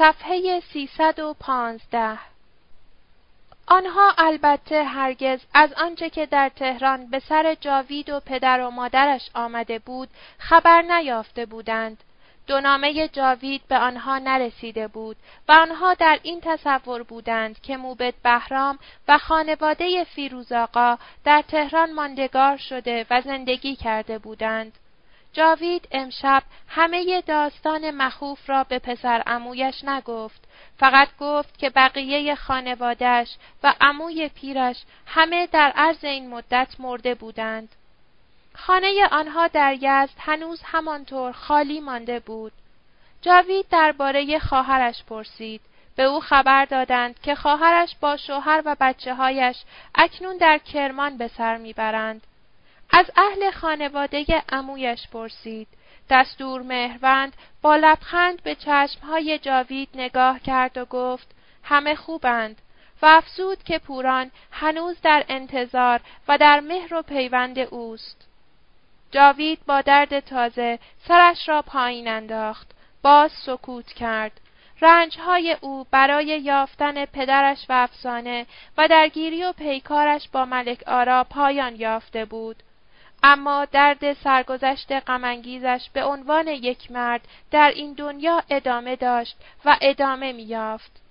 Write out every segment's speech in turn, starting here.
صفحه 315 آنها البته هرگز از آنچه که در تهران به سر جاوید و پدر و مادرش آمده بود خبر نیافته بودند. دو نامه جاوید به آنها نرسیده بود و آنها در این تصور بودند که موبت بهرام و خانواده فیروز آقا در تهران ماندگار شده و زندگی کرده بودند. جاوید امشب همه داستان مخوف را به پسر امویش نگفت فقط گفت که بقیه خانوادش و عموی پیرش همه در عرض این مدت مرده بودند. خانه آنها در یزد هنوز همانطور خالی مانده بود. جاوید درباره خواهرش پرسید. به او خبر دادند که خواهرش با شوهر و بچه هایش اکنون در کرمان به سر می‌برند. از اهل خانواده عمویش پرسید. دستور مهروند با لبخند به چشمهای جاوید نگاه کرد و گفت همه خوبند و افزود که پوران هنوز در انتظار و در مهر و پیوند اوست. جاوید با درد تازه سرش را پایین انداخت. باز سکوت کرد. رنجهای او برای یافتن پدرش و افسانه و درگیری و پیکارش با ملک آرا پایان یافته بود. اما درد سرگذشت غمانگیزش به عنوان یک مرد در این دنیا ادامه داشت و ادامه می‌یافت.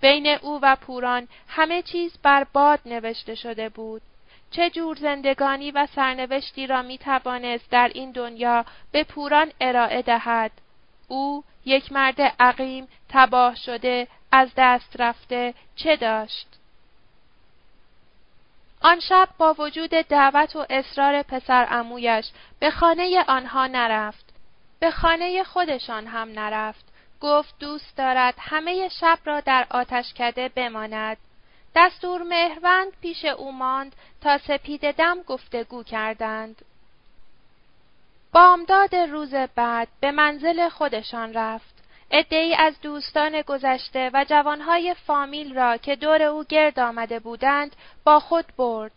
بین او و پوران همه چیز بر باد نوشته شده بود. چه جور زندگانی و سرنوشتی را می توانست در این دنیا به پوران ارائه دهد. او یک مرد عقیم، تباه شده، از دست رفته، چه داشت؟ آن شب با وجود دعوت و اصرار پسر امویش به خانه آنها نرفت. به خانه خودشان هم نرفت. گفت دوست دارد همه شب را در آتشکده بماند. دستور مهروند پیش او ماند تا سپید دم گفتگو کردند. بامداد روز بعد به منزل خودشان رفت. ای از دوستان گذشته و جوانهای فامیل را که دور او گرد آمده بودند با خود برد.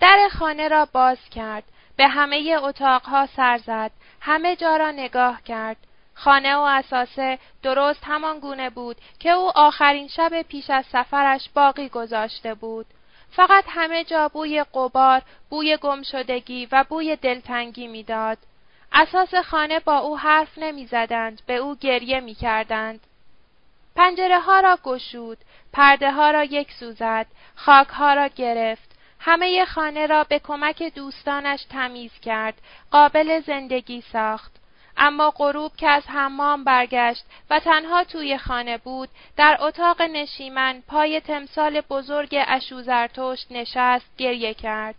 در خانه را باز کرد، به همه اتاقها سر زد، همه جا را نگاه کرد. خانه و اساسه درست همان گونه بود که او آخرین شب پیش از سفرش باقی گذاشته بود. فقط همه جا بوی قبار، بوی گمشدگی و بوی دلتنگی می‌داد. اساس خانه با او حرف نمی‌زدند به او گریه می‌کردند. پنجره ها را گشود پرده ها را یک سوزد خاک ها را گرفت. همه خانه را به کمک دوستانش تمیز کرد قابل زندگی ساخت. اما غروب که از حمام برگشت و تنها توی خانه بود در اتاق نشیمن پای تمثال بزرگ اشوزرتشت نشست گریه کرد.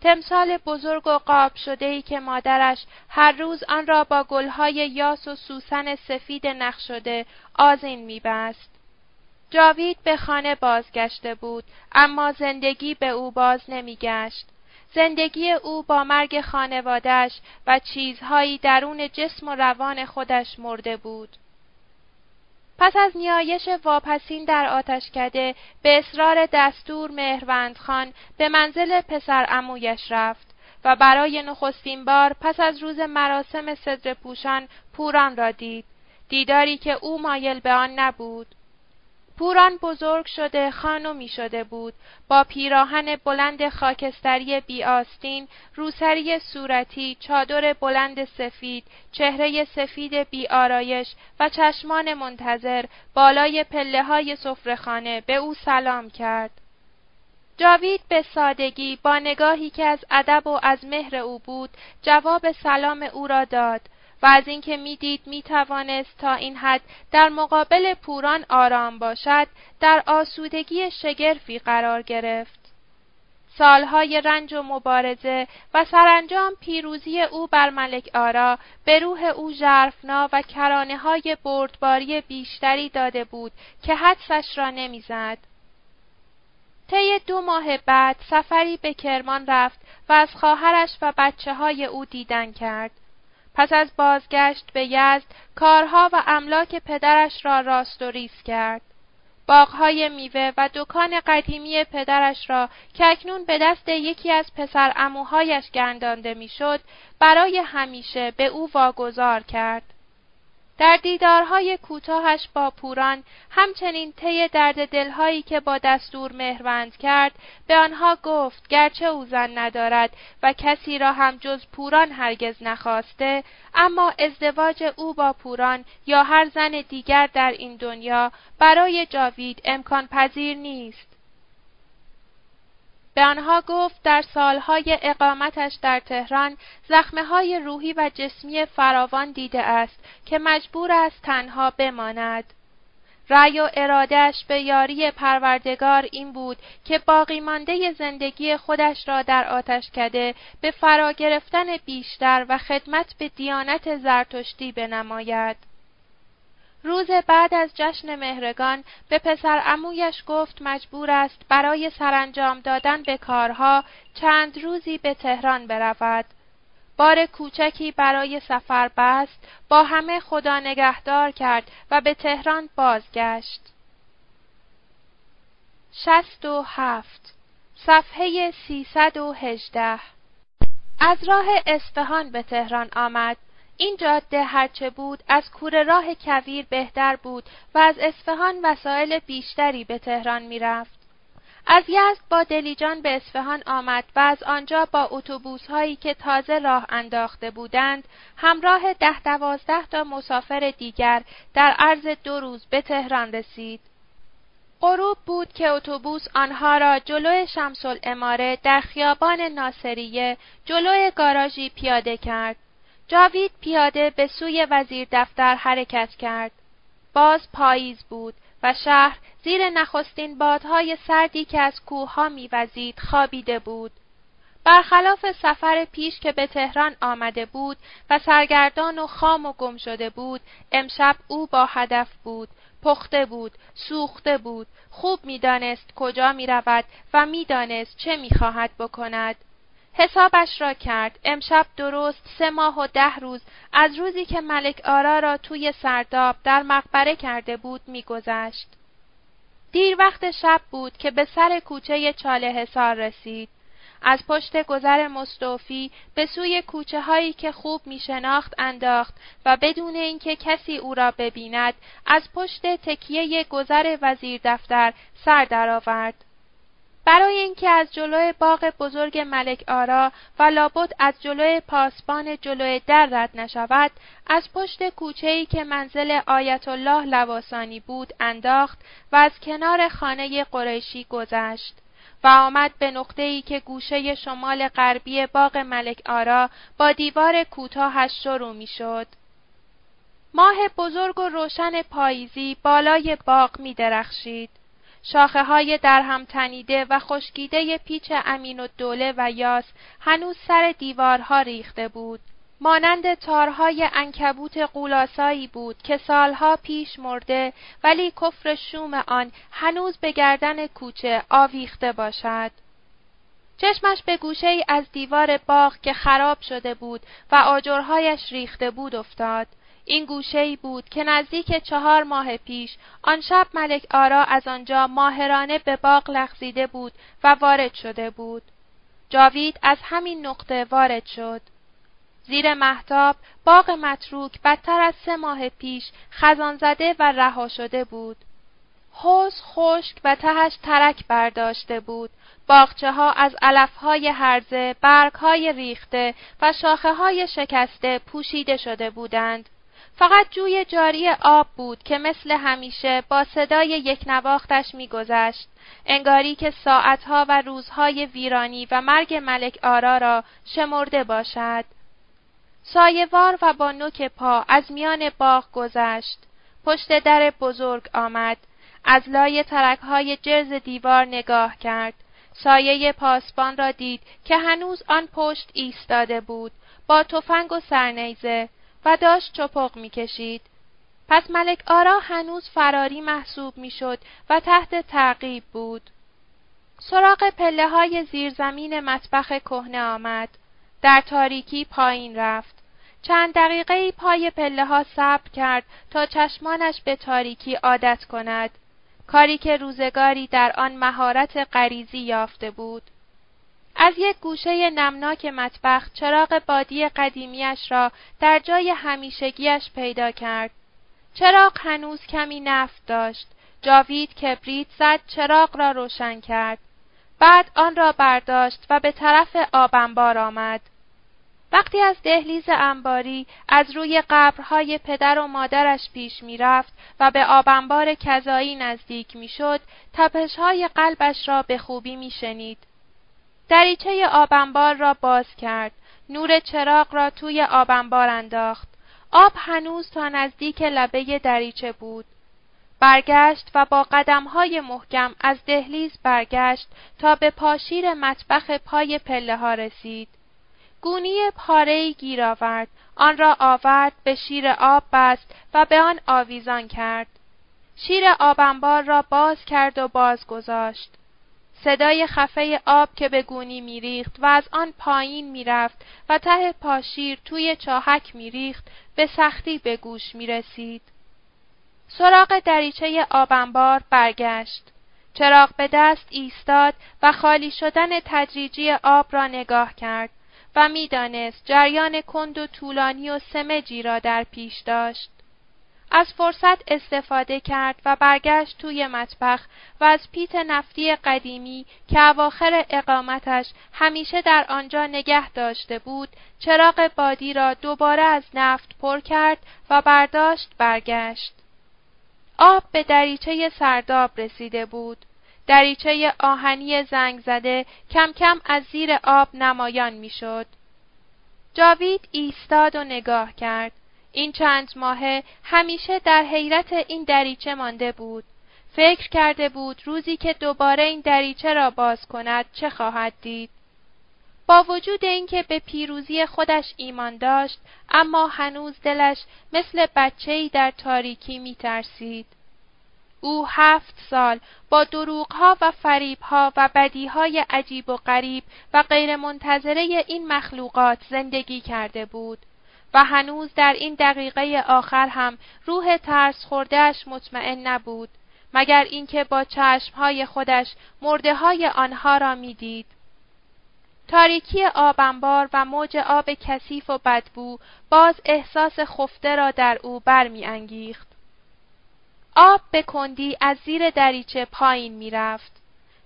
تمثال بزرگ و قاب شده ای که مادرش هر روز آن را با گلهای یاس و سوسن سفید نخ شده آزین میبست. جاوید به خانه بازگشته بود اما زندگی به او باز نمیگشت. زندگی او با مرگ خانوادش و چیزهایی درون جسم و روان خودش مرده بود. پس از نیایش واپسین در آتشکده به اصرار دستور مهروندخان به منزل پسر امویش رفت و برای نخستین بار پس از روز مراسم صدر پوشان پوران را دید. دیداری که او مایل به آن نبود. پوران بزرگ شده خانمی شده بود. با پیراهن بلند خاکستری بی آستین روسری صورتی چادر بلند سفید چهره سفید بی آرایش و چشمان منتظر بالای پله های سفرهخانه به او سلام کرد. جاوید به سادگی با نگاهی که از ادب و از مهر او بود جواب سلام او را داد. و از اینکه می‌دید می‌توانست تا این حد در مقابل پوران آرام باشد در آسودگی شگرفی قرار گرفت سالهای رنج و مبارزه و سرانجام پیروزی او بر ملک آرا به روح او ژرفنا و کرانه های بردباری بیشتری داده بود که حدسش را نمی‌زد. طی دو ماه بعد سفری به کرمان رفت و از خواهرش و بچه های او دیدن کرد. پس از بازگشت به یزد کارها و املاک پدرش را راست و ریز کرد. باغهای میوه و دکان قدیمی پدرش را که اکنون به دست یکی از پسر اموهایش گندانده می‌شد برای همیشه به او واگذار کرد. در دیدارهای کوتاهش با پوران همچنین طی درد دلهایی که با دستور مهروند کرد به آنها گفت گرچه او زن ندارد و کسی را هم جز پوران هرگز نخواسته اما ازدواج او با پوران یا هر زن دیگر در این دنیا برای جاوید امکان پذیر نیست. به آنها گفت در سالهای اقامتش در تهران زخمه های روحی و جسمی فراوان دیده است که مجبور است تنها بماند. رأی و ارادهش به یاری پروردگار این بود که باقی مانده زندگی خودش را در آتش کده به فرا گرفتن بیشتر و خدمت به دیانت زرتشتی بنماید. روز بعد از جشن مهرگان به پسر امویش گفت مجبور است برای سرانجام دادن به کارها چند روزی به تهران برود. بار کوچکی برای سفر بست با همه خدا نگهدار کرد و به تهران بازگشت. شست و هفت صفحه سیصد و هجده از راه اصفهان به تهران آمد این جاده هرچه بود از کوره راه کویر بهتر بود و از اصفهان وسایل بیشتری به تهران می‌رفت. از یزد با دلیجان به اصفهان آمد و از آنجا با اتوبوس هایی که تازه راه انداخته بودند همراه ده دوازده تا مسافر دیگر در عرض دو روز به تهران رسید. غروب بود که اتوبوس آنها را جلو شمس الاماره در خیابان ناصریه جلو گاراژی پیاده کرد. جاوید پیاده به سوی وزیر دفتر حرکت کرد. باز پاییز بود و شهر زیر نخستین بادهای سردی که از کوهها میوزید خوابیده بود. برخلاف سفر پیش که به تهران آمده بود و سرگردان و خام و گم شده بود، امشب او با هدف بود، پخته بود، سوخته بود، خوب می‌دانست کجا می رود و می‌دانست چه می‌خواهد بکند. حسابش را کرد. امشب درست سه ماه و ده روز از روزی که ملک آرا را توی سرداب در مقبره کرده بود میگذشت. دیر وقت شب بود که به سر کوچه چاله حسار رسید. از پشت گذر مستوفی به سوی کوچه هایی که خوب می شناخت انداخت و بدون اینکه کسی او را ببیند از پشت تکیه گذر وزیر دفتر سر درآورد. برای اینکه از جلوی باغ بزرگ ملک آرا و لابد از جلوی پاسبان جلوی در رد نشود از پشت کوچه‌ای که منزل آیت الله لواسانی بود انداخت و از کنار خانه قریشی گذشت و آمد به نقطه‌ای که گوشه شمال غربی باغ ملک آرا با دیوار کوتاهش شروع می‌شد. ماه بزرگ و روشن پاییزی بالای باغ می درخشید. شاخه های در هم تنیده و خشکیده پیچ امین و دوله و یاس هنوز سر دیوارها ریخته بود. مانند تارهای انکبوت قولاسایی بود که سالها پیش مرده ولی کفر شوم آن هنوز به گردن کوچه آویخته باشد. چشمش به گوشه ای از دیوار باغ که خراب شده بود و آجرهایش ریخته بود افتاد. این گوشه بود که نزدیک چهار ماه پیش آن شب ملک آرا از آنجا ماهرانه به باغ لغزیده بود و وارد شده بود. جاوید از همین نقطه وارد شد. زیر محتاب باغ متروک بدتر از سه ماه پیش خزان زده و رها شده بود. حوز خشک و تهش ترک برداشته بود. باغچه ها از علفهای هرزه، برگهای ریخته و شاخه های شکسته پوشیده شده بودند. فقط جوی جاری آب بود که مثل همیشه با صدای یک نواختش میگذشت. انگاری که ساعتها و روزهای ویرانی و مرگ ملک آرا را شمرده باشد. سایوار و با نوک پا از میان باغ گذشت. پشت در بزرگ آمد. از لای ترکهای جرز دیوار نگاه کرد. سایه پاسبان را دید که هنوز آن پشت ایستاده بود. با تفنگ و سرنیزه. و داشت چپق می‌کشید. پس ملک آرا هنوز فراری محسوب می‌شد و تحت تعقیب بود. سراغ پله های زیرزمین مطبخ کهنه آمد. در تاریکی پایین رفت. چند دقیقه پای پله ها صبر کرد تا چشمانش به تاریکی عادت کند. کاری که روزگاری در آن مهارت غریزی یافته بود. از یک گوشه نمناک مطبخ چراغ بادی قدیمیش را در جای همیشگیش پیدا کرد. چراغ هنوز کمی نفت داشت. جاوید کبریت زد چراغ را روشن کرد. بعد آن را برداشت و به طرف آبنبار آمد. وقتی از دهلیز انباری از روی قبرهای پدر و مادرش پیش می‌رفت و به آبنبار کذایی نزدیک می‌شد تپشهای قلبش را به خوبی میشنید دریچه آبنبار را باز کرد. نور چراغ را توی آبنبار انداخت. آب هنوز تا نزدیک لبه دریچه بود. برگشت و با قدمهای محکم از دهلیز برگشت تا به پاشیر مطبخ پای پله ها رسید. گونی پارهای گیر آورد. آن را آورد به شیر آب بست و به آن آویزان کرد. شیر آبنبار را باز کرد و باز گذاشت. صدای خفه آب که به گونی میریخت و از آن پایین می‌رفت و ته پاشیر توی چاهک میریخت به سختی به گوش می‌رسید سراغ دریچه آبنبار برگشت چراغ به دست ایستاد و خالی شدن تدریجی آب را نگاه کرد و می‌دانست جریان کند و طولانی و سمجی را در پیش داشت. از فرصت استفاده کرد و برگشت توی مطبخ و از پیت نفتی قدیمی که اواخر اقامتش همیشه در آنجا نگه داشته بود، چراغ بادی را دوباره از نفت پر کرد و برداشت برگشت. آب به دریچه سرداب رسیده بود. دریچه آهنی زنگ زده کم کم از زیر آب نمایان می‌شد. جاوید ایستاد و نگاه کرد. این چند ماهه همیشه در حیرت این دریچه مانده بود. فکر کرده بود روزی که دوباره این دریچه را باز کند چه خواهد دید. با وجود اینکه به پیروزی خودش ایمان داشت اما هنوز دلش مثل بچه‌ای در تاریکی میترسید. او هفت سال با دروغها و فریبها و بدیهای عجیب و غریب و غیرمنتظره این مخلوقات زندگی کرده بود و هنوز در این دقیقه آخر هم روح ترس خوردهش مطمئن نبود مگر اینکه با چشمهای خودش مرده های آنها را می‌دید. تاریکی آبنبار و موج آب کثیف و بدبو باز احساس خفته را در او برمیانگیخت. آب به کندی از زیر دریچه پایین می‌رفت.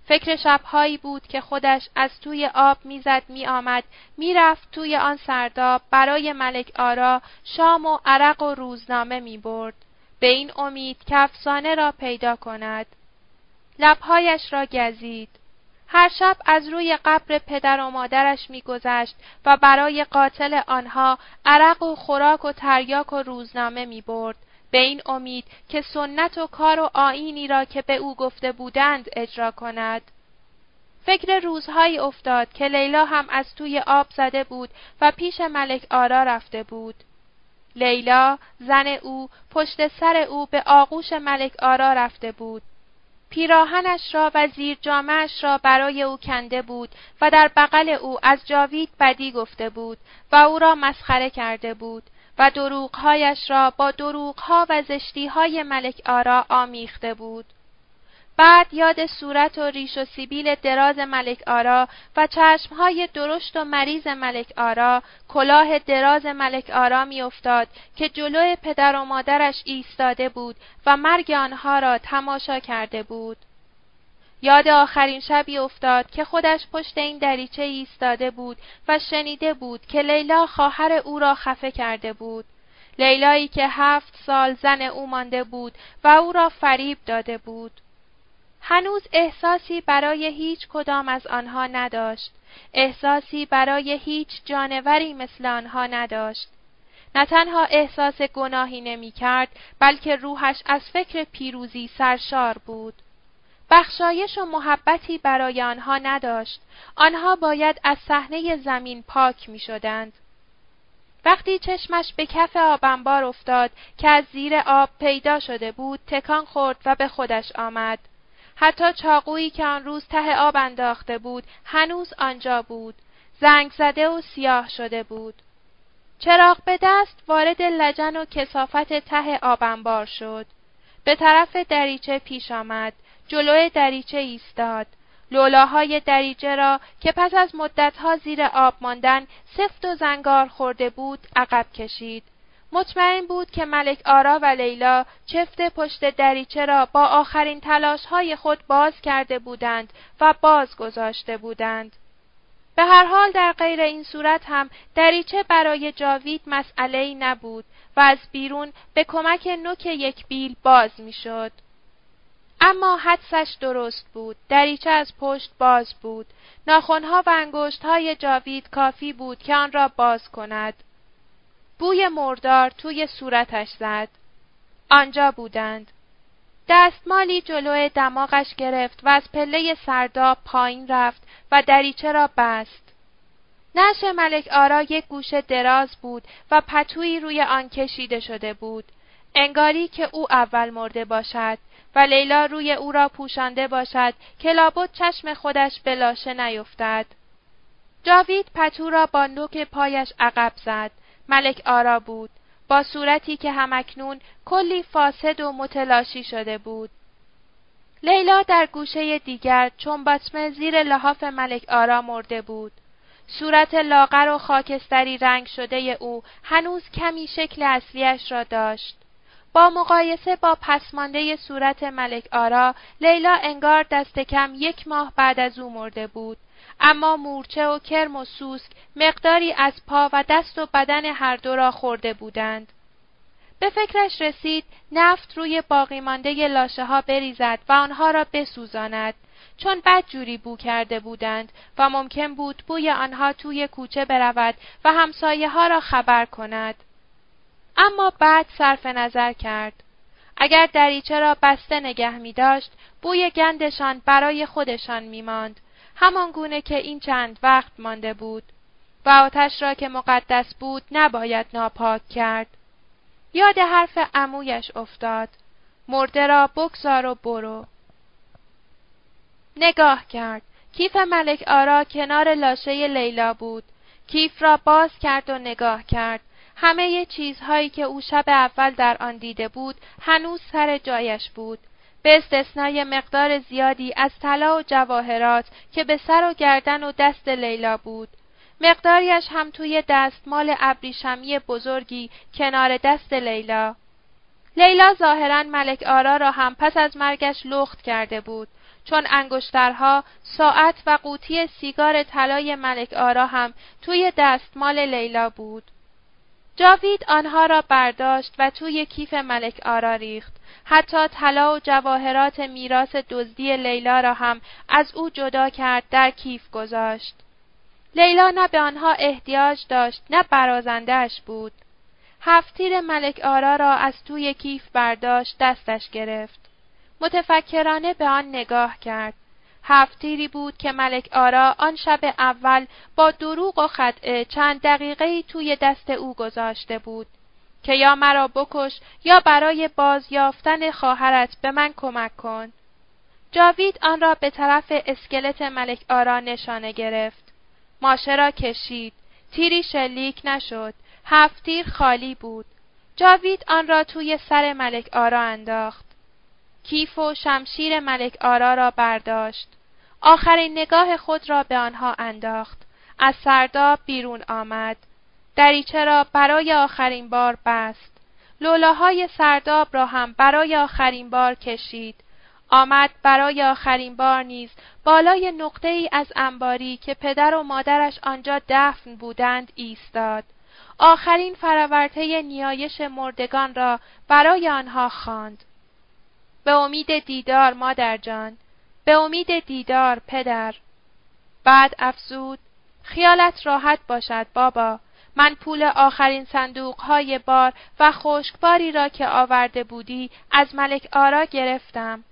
فکر شبهایی بود که خودش از توی آب می‌زد میآمد می‌رفت توی آن سرداب برای ملک آرا شام و عرق و روزنامه می‌برد. به این امید که افسانه را پیدا کند. لبهایش را گزید. هر شب از روی قبر پدر و مادرش میگذشت و برای قاتل آنها عرق و خوراک و تریاک و روزنامه می‌برد. به این امید که سنت و کار و آینی را که به او گفته بودند اجرا کند. فکر روزهایی افتاد که لیلا هم از توی آب زده بود و پیش ملک آرا رفته بود. لیلا، زن او، پشت سر او به آغوش ملک آرا رفته بود. پیراهنش را و زیر جامعش را برای او کنده بود و در بغل او از جاوید بدی گفته بود و او را مسخره کرده بود و دروغهایش را با دروغها و زشتیهای ملک آرا آمیخته بود. بعد یاد صورت و ریش و سیبیل دراز ملک آرا و چشمهای درشت و مریض ملک آرا، کلاه دراز ملک آرا میافتاد که جلو پدر و مادرش ایستاده بود و مرگ آنها را تماشا کرده بود. یاد آخرین شبی افتاد که خودش پشت این دریچه ایستاده بود و شنیده بود که لیلا خواهر او را خفه کرده بود. لیلایی که هفت سال زن او مانده بود و او را فریب داده بود. هنوز احساسی برای هیچ کدام از آنها نداشت. احساسی برای هیچ جانوری مثل آنها نداشت. نه تنها احساس گناهی نمی کرد بلکه روحش از فکر پیروزی سرشار بود. بخشایش و محبتی برای آنها نداشت. آنها باید از صحنه زمین پاک می شدند. وقتی چشمش به کف آبنبار افتاد که از زیر آب پیدا شده بود تکان خورد و به خودش آمد. حتی چاقویی که آن روز ته آب انداخته بود هنوز آنجا بود. زنگ زده و سیاه شده بود. چراغ به دست وارد لجن و کسافت ته آبنبار شد. به طرف دریچه پیش آمد. جلوی دریچه ایستاد. لولاهای دریچه را که پس از مدتها زیر آب ماندن سفت و زنگار خورده بود عقب کشید. مطمئن بود که ملک آرا و لیلا چفت پشت دریچه را با آخرین تلاشهای خود باز کرده بودند و باز گذاشته بودند. به هر حال در غیر این صورت هم دریچه برای جاوید مسئله نبود و از بیرون به کمک نوک یک بیل باز می‌شد. اما حدسش درست بود. دریچه از پشت باز بود. ناخونها و انگشتهای جاوید کافی بود که آن را باز کند. بوی مردار توی صورتش زد. آنجا بودند. دستمالی جلو دماغش گرفت و از پله سرداب پایین رفت و دریچه را بست. نش ملک آرا یک گوشه دراز بود و پتویی روی آن کشیده شده بود. انگاری که او اول مرده باشد و لیلا روی او را پوشانده باشد که لابد چشم خودش به لاشه نیفتد. جاوید پتو را با نوک پایش عقب زد. ملک آرا بود. با صورتی که همکنون کلی فاسد و متلاشی شده بود. لیلا در گوشه دیگر چون باتمه زیر لحاف ملک آرا مرده بود. صورت لاغر و خاکستری رنگ شده او هنوز کمی شکل اصلیش را داشت. با مقایسه با پسمانده صورت ملک آرا، لیلا انگار دست کم یک ماه بعد از او مرده بود. اما مورچه و کرم و سوسک مقداری از پا و دست و بدن هر دو را خورده بودند. به فکرش رسید نفت روی باقی مانده لاشه ها بریزد و آنها را بسوزاند چون بد جوری بو کرده بودند و ممکن بود بوی آنها توی کوچه برود و همسایه ها را خبر کند. اما بعد صرف نظر کرد. اگر دریچه را بسته نگه می داشت، بوی گندشان برای خودشان می ماند. همان گونه که این چند وقت مانده بود. و آتش را که مقدس بود نباید ناپاک کرد. یاد حرف عمویش افتاد. مرده را بگذار و برو. نگاه کرد. کیف ملک آرا کنار لاشه لیلا بود. کیف را باز کرد و نگاه کرد. همه چیزهایی که او شب اول در آن دیده بود هنوز سر جایش بود. به استثنای مقدار زیادی از طلا و جواهرات که به سر و گردن و دست لیلا بود. مقداریش هم توی دستمال ابریشمی بزرگی کنار دست لیلا. لیلا ظاهرا ملک آرا را هم پس از مرگش لخت کرده بود. چون انگشترها، ساعت و قوطی سیگار طلای ملک آرا هم توی دستمال لیلا بود. جاوید آنها را برداشت و توی کیف ملک آرا ریخت. حتی طلا و جواهرات میراث دزدی لیلا را هم از او جدا کرد در کیف گذاشت. لیلا نه به آنها احتیاج داشت نه برازندهش بود. هفتیر ملک آرا را از توی کیف برداشت دستش گرفت. متفکرانه به آن نگاه کرد. هفتیری بود که ملک آرا آن شب اول با دروغ و خدعه چند دقیقه توی دست او گذاشته بود که یا مرا بکش یا برای بازیافتن خواهرت به من کمک کن. جاوید آن را به طرف اسکلت ملک آرا نشانه گرفت. ماشه را کشید. تیری شلیک نشد. هفتیر خالی بود. جاوید آن را توی سر ملک آرا انداخت. کیف و شمشیر ملک آرا را برداشت. آخرین نگاه خود را به آنها انداخت. از سرداب بیرون آمد. دریچه را برای آخرین بار بست. لولاهای سرداب را هم برای آخرین بار کشید. آمد برای آخرین بار نیز بالای نقطه ای از انباری که پدر و مادرش آنجا دفن بودند ایستاد. آخرین فراورته نیایش مردگان را برای آنها خواند. به امید دیدار مادر جان، به امید دیدار پدر. بعد افزود خیالت راحت باشد بابا من پول آخرین صندوق های بار و خشکباری را که آورده بودی از ملک آرا گرفتم.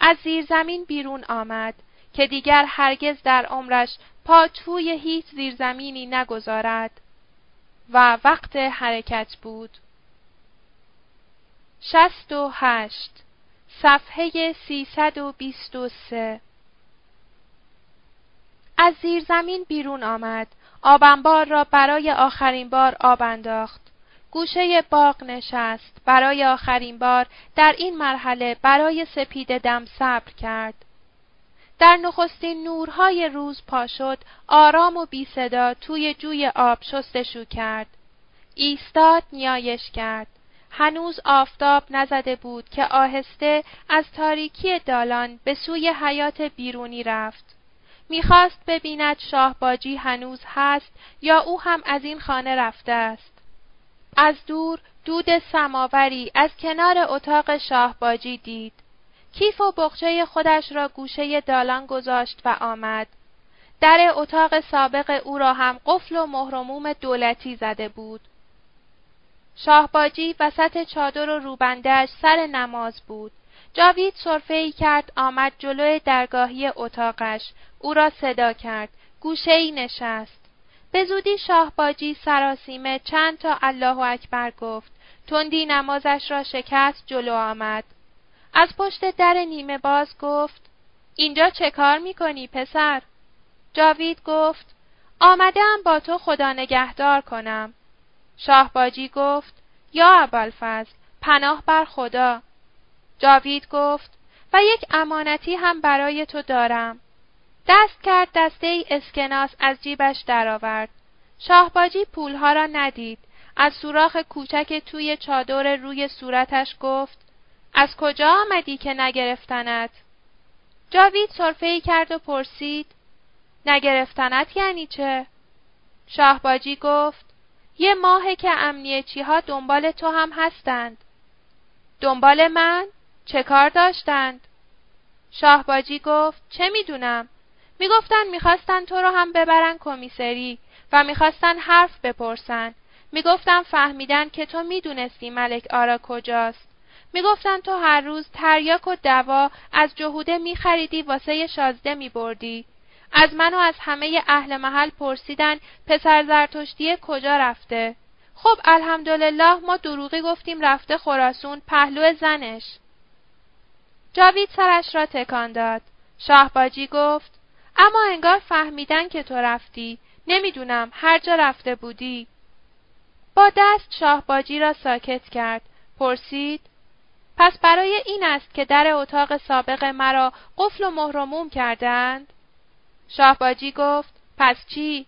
از زیر زمین بیرون آمد که دیگر هرگز در عمرش پا توی هیچ زیرزمینی نگذارد و وقت حرکت بود. شست و هشت صفحه 323 از زیر زمین بیرون آمد. آبنبار را برای آخرین بار آب انداخت. گوشه باغ نشست. برای آخرین بار در این مرحله برای سپید دم صبر کرد. در نخستین نورهای روز پا شد، آرام و بی صدا توی جوی آب شستشو کرد. ایستاد نیایش کرد. هنوز آفتاب نزده بود که آهسته از تاریکی دالان به سوی حیات بیرونی رفت. می‌خواست ببیند شاهباجی هنوز هست یا او هم از این خانه رفته است. از دور دود سماوری از کنار اتاق شاهباجی دید. کیف و بخچه خودش را گوشه دالان گذاشت و آمد. در اتاق سابق او را هم قفل و مهرموم دولتی زده بود. شاهباجی وسط چادر و روبندهش سر نماز بود. جاوید ای کرد آمد جلوی درگاهی اتاقش. او را صدا کرد. گوشه ای نشست. به زودی شاهباجی سراسیمه چند تا الله اکبر گفت. تندی نمازش را شکست جلو آمد. از پشت در نیمه باز گفت اینجا چه کار می‌کنی پسر؟ جاوید گفت آمدم با تو خدا نگهدار کنم. شاهباجی گفت یا ابوالفضل پناه بر خدا. جاوید گفت و یک امانتی هم برای تو دارم. دست کرد دسته ای اسکناس از جیبش درآورد. شاهباجی پولها را ندید. از سوراخ کوچک توی چادر روی صورتش گفت از کجا آمدی که نگرفتنت؟ جاوید ای کرد و پرسید نگرفتنت یعنی چه؟ شاهباجی گفت یه ماهه که امنیچی ها دنبال تو هم هستند. دنبال من؟ چه کار داشتند؟ شاهباجی گفت چه می‌دونم؟ می‌گفتن می‌خواستن تو رو هم ببرن کمیسری و می‌خواستن حرف بپرسن. می‌گفتن فهمیدن که تو می‌دونستی ملک آرا کجاست. می‌گفتن تو هر روز تریاک و دوا از جهوده میخریدی واسه شازده میبردی. از من و از همه اهل محل پرسیدن پسر زرتشتی کجا رفته؟ خب الحمدلله ما دروغی گفتیم رفته خراسون پهلو زنش. جاوید سرش را تکان داد. شاهباجی گفت اما انگار فهمیدن که تو رفتی. نمی‌دونم هر جا رفته بودی. با دست شاهباجی را ساکت کرد. پرسید پس برای این است که در اتاق سابق مرا قفل و مهرموم کردند؟ شاهباجی گفت پس چی؟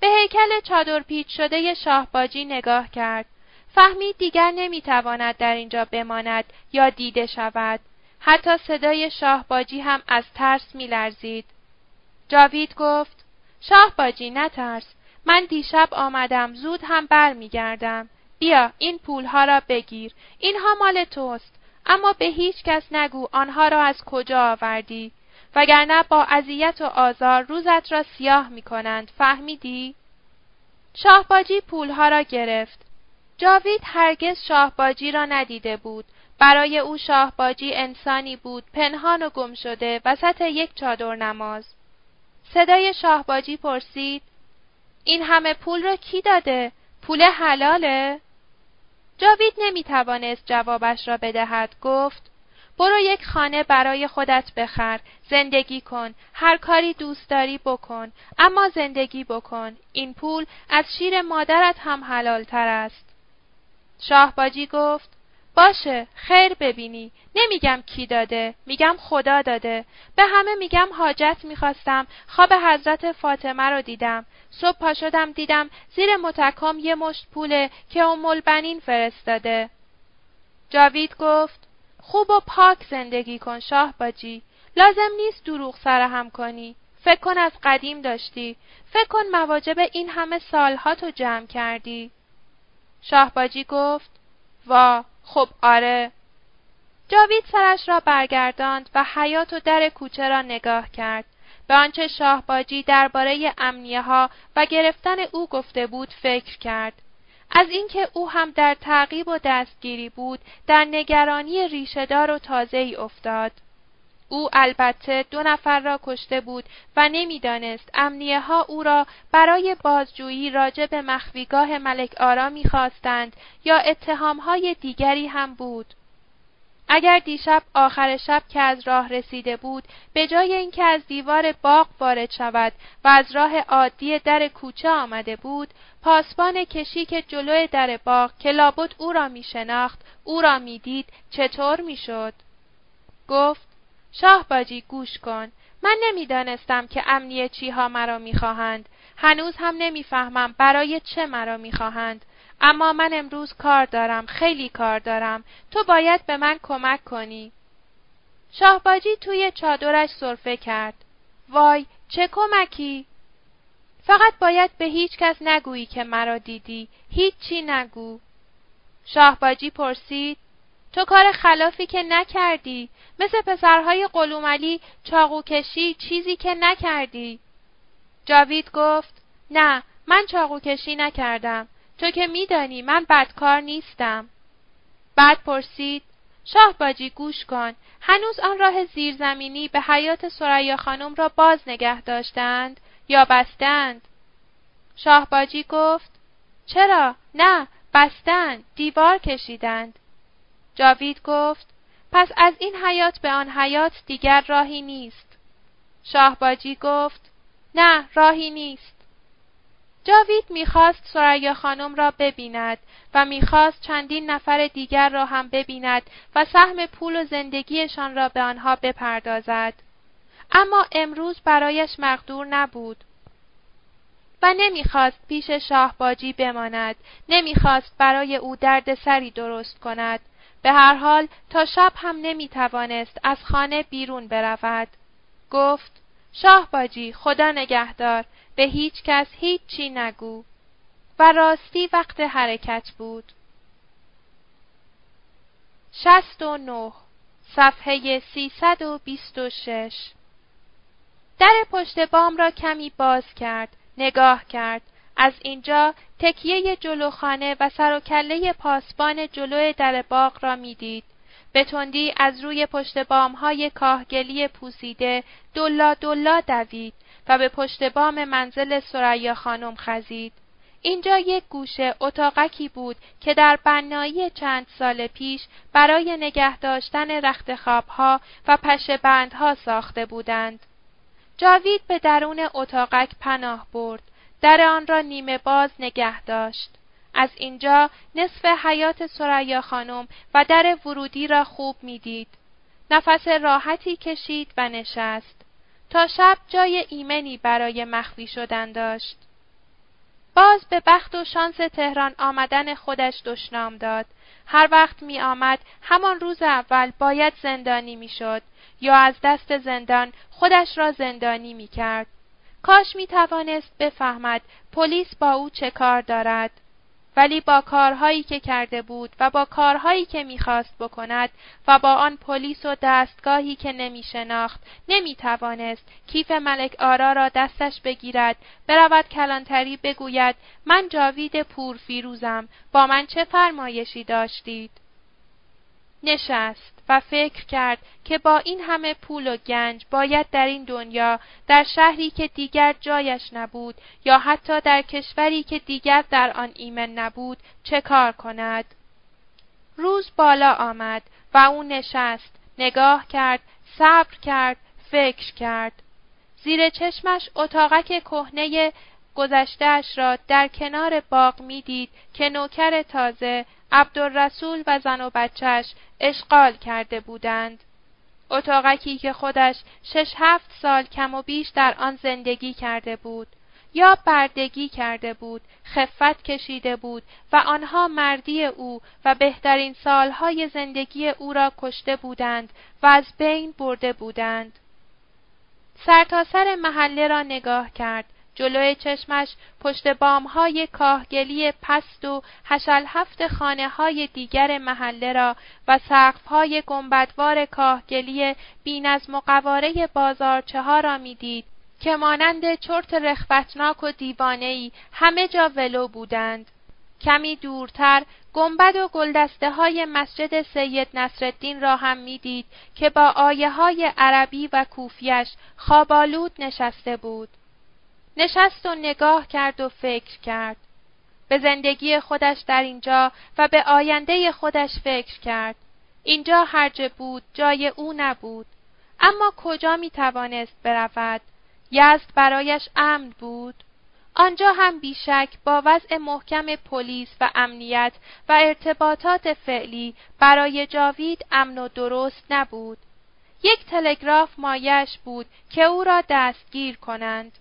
به هیکل چادر پیچ شده شاهباجی نگاه کرد. فهمید دیگر نمی‌تواند در اینجا بماند یا دیده شود. حتی صدای شاهباجی هم از ترس میلرزید. جاوید گفت شاهباجی نترس. من دیشب آمدم زود هم بر میگردم. بیا این پولها را بگیر. اینها مال توست. اما به هیچ کس نگو آنها را از کجا آوردی. وگرنه با اذیت و آزار روزت را سیاه می کنند. فهمیدی؟ شاهباجی پولها را گرفت. جاوید هرگز شاهباجی را ندیده بود. برای او شاهباجی انسانی بود پنهان و گم شده وسط یک چادر نماز. صدای شاهباجی پرسید این همه پول را کی داده؟ پول حلاله؟ جاوید نمی توانست جوابش را بدهد گفت برو یک خانه برای خودت بخر. زندگی کن. هر کاری دوست داری بکن. اما زندگی بکن. این پول از شیر مادرت هم حلال تر است. شاهباجی گفت باشه خیر ببینی. نمیگم کی داده. میگم خدا داده. به همه میگم حاجت می‌خواستم. خواب حضرت فاطمه رو دیدم. صبح پا شدم دیدم زیر متکم یه مشت پوله که ام البنین فرستاده. جاوید گفت خوب و پاک زندگی کن شاه باجی. لازم نیست دروغ سرهم کنی. فکر کن از قدیم داشتی. فکر کن مواجب این همه سالها تو جمع کردی. شاهباجی گفت وا خب آره. جاوید سرش را برگرداند و حیات و در کوچه را نگاه کرد. به آنچه شاهباجی درباره امنیه ها و گرفتن او گفته بود فکر کرد. از اینکه او هم در تعقیب و دستگیری بود در نگرانی ریشهدار و تازه ای افتاد. او البته دو نفر را کشته بود و نمی‌دانست امنیه ها او را برای بازجویی راجع به مخفیگاه ملک آرا می‌خواستند یا های دیگری هم بود. اگر دیشب آخر شب که از راه رسیده بود به جای اینکه از دیوار باغ وارد شود و از راه عادی در کوچه آمده بود پاسبان کشیک جلوی در باغ که لابد او را می شناخت او را می دید چطور می شد؟ گفت شاه باجی گوش کن. من نمی‌دانستم که امنیه چیها مرا می‌خواهند. هنوز هم نمی‌فهمم برای چه مرا می‌خواهند. اما من امروز کار دارم خیلی کار دارم. تو باید به من کمک کنی. شاهباجی توی چادرش سرفه کرد. وای چه کمکی! فقط باید به هیچ کس نگویی که مرا دیدی. هیچی نگو. شاهباجی پرسید تو کار خلافی که نکردی؟ مثل پسرهای قلوملی چاقو کشی چیزی که نکردی. جاوید گفت نه من چاقو کشی نکردم. تو که میدانی من بدکار نیستم. بعد پرسید شاه باجی گوش کن هنوز آن راه زیرزمینی به حیات سریا خانم را باز نگه داشتند؟ یا بستند؟ شاه باجی گفت چرا؟ نه بستند دیوار کشیدند. جاوید گفت پس از این حیات به آن حیات دیگر راهی نیست. شاه باجی گفت نه راهی نیست. جاوید می‌خواست سریا خانم را ببیند و می‌خواست چندین نفر دیگر را هم ببیند و سهم پول و زندگیشان را به آنها بپردازد. اما امروز برایش مقدور نبود. و نمی‌خواست پیش شاهباجی بماند، نمی‌خواست برای او درد سری درست کند. به هر حال تا شب هم نمی‌توانست از خانه بیرون برود. گفت شاهباجی خدا نگهدار به هیچ کس هیچی نگو و راستی وقت حرکت بود. شست و نه صفحه سیصد و بیست و شش در پشت بام را کمی باز کرد، نگاه کرد. از اینجا تکیه جلوخانه و سر و کله پاسبان جلو در باغ را می‌دید. به تندی از روی پشت های کاهگلی پوسیده دلا دلا دوید و به پشت بام منزل سریا خانم خزید. اینجا یک گوشه اتاقکی بود که در بنایی چند سال پیش برای نگه داشتن رخت خوابها و پشه بندها ساخته بودند. جاوید به درون اتاقک پناه برد. در آن را نیمه باز نگه داشت. از اینجا نصف حیات سریا خانم و در ورودی را خوب می‌دید. نفس راحتی کشید و نشست. تا شب جای ایمنی برای مخفی شدن داشت. باز به بخت و شانس تهران آمدن خودش دشنام داد. هر وقت می آمد همان روز اول باید زندانی می شد یا از دست زندان خودش را زندانی می کرد. کاش می توانست بفهمد پلیس با او چه کار دارد. ولی با کارهایی که کرده بود و با کارهایی که می‌خواست بکند و با آن پلیس و دستگاهی که نمی شناخت نمی کیف ملک آرا را دستش بگیرد برود کلانتری بگوید من جاوید پورفیروزم با من چه فرمایشی داشتید؟ نشست. و فکر کرد که با این همه پول و گنج باید در این دنیا در شهری که دیگر جایش نبود یا حتی در کشوری که دیگر در آن ایمن نبود چه کار کند؟ روز بالا آمد و او نشست نگاه کرد صبر کرد فکر کرد. زیر چشمش اتاقک کهنه گذشتهاش را در کنار باغ می‌دید که نوکر تازه عبدالرسول و زن و بچهش اشغال کرده بودند. اتاقکی که خودش شش هفت سال کم و بیش در آن زندگی کرده بود. یا بردگی کرده بود خفت کشیده بود و آنها مردی او و بهترین سالهای زندگی او را کشته بودند و از بین برده بودند. سرتاسر سر محله را نگاه کرد. جلوی چشمش پشت بامهای کاهگلی پست و هشل هفت خانه های دیگر محله را و سقفهای گنبدوار کاهگلی بینظم و قواره بازارچه ها را می‌دید که مانند چرت رخبتناک و دیوانهای همه جا ولو بودند. کمی دورتر گنبد و گلدسته های مسجد سید نصرالدین را هم می‌دید که با آیه های عربی و کوفیش خوابالود نشسته بود. نشست و نگاه کرد و فکر کرد. به زندگی خودش در اینجا و به آینده خودش فکر کرد. اینجا هرجه بود جای او نبود. اما کجا می توانست برود؟ یزد برایش امن بود؟ آنجا هم بیشک با وضع محکم پلیس و امنیت و ارتباطات فعلی برای جاوید امن و درست نبود. یک تلگراف مایش بود که او را دستگیر کنند.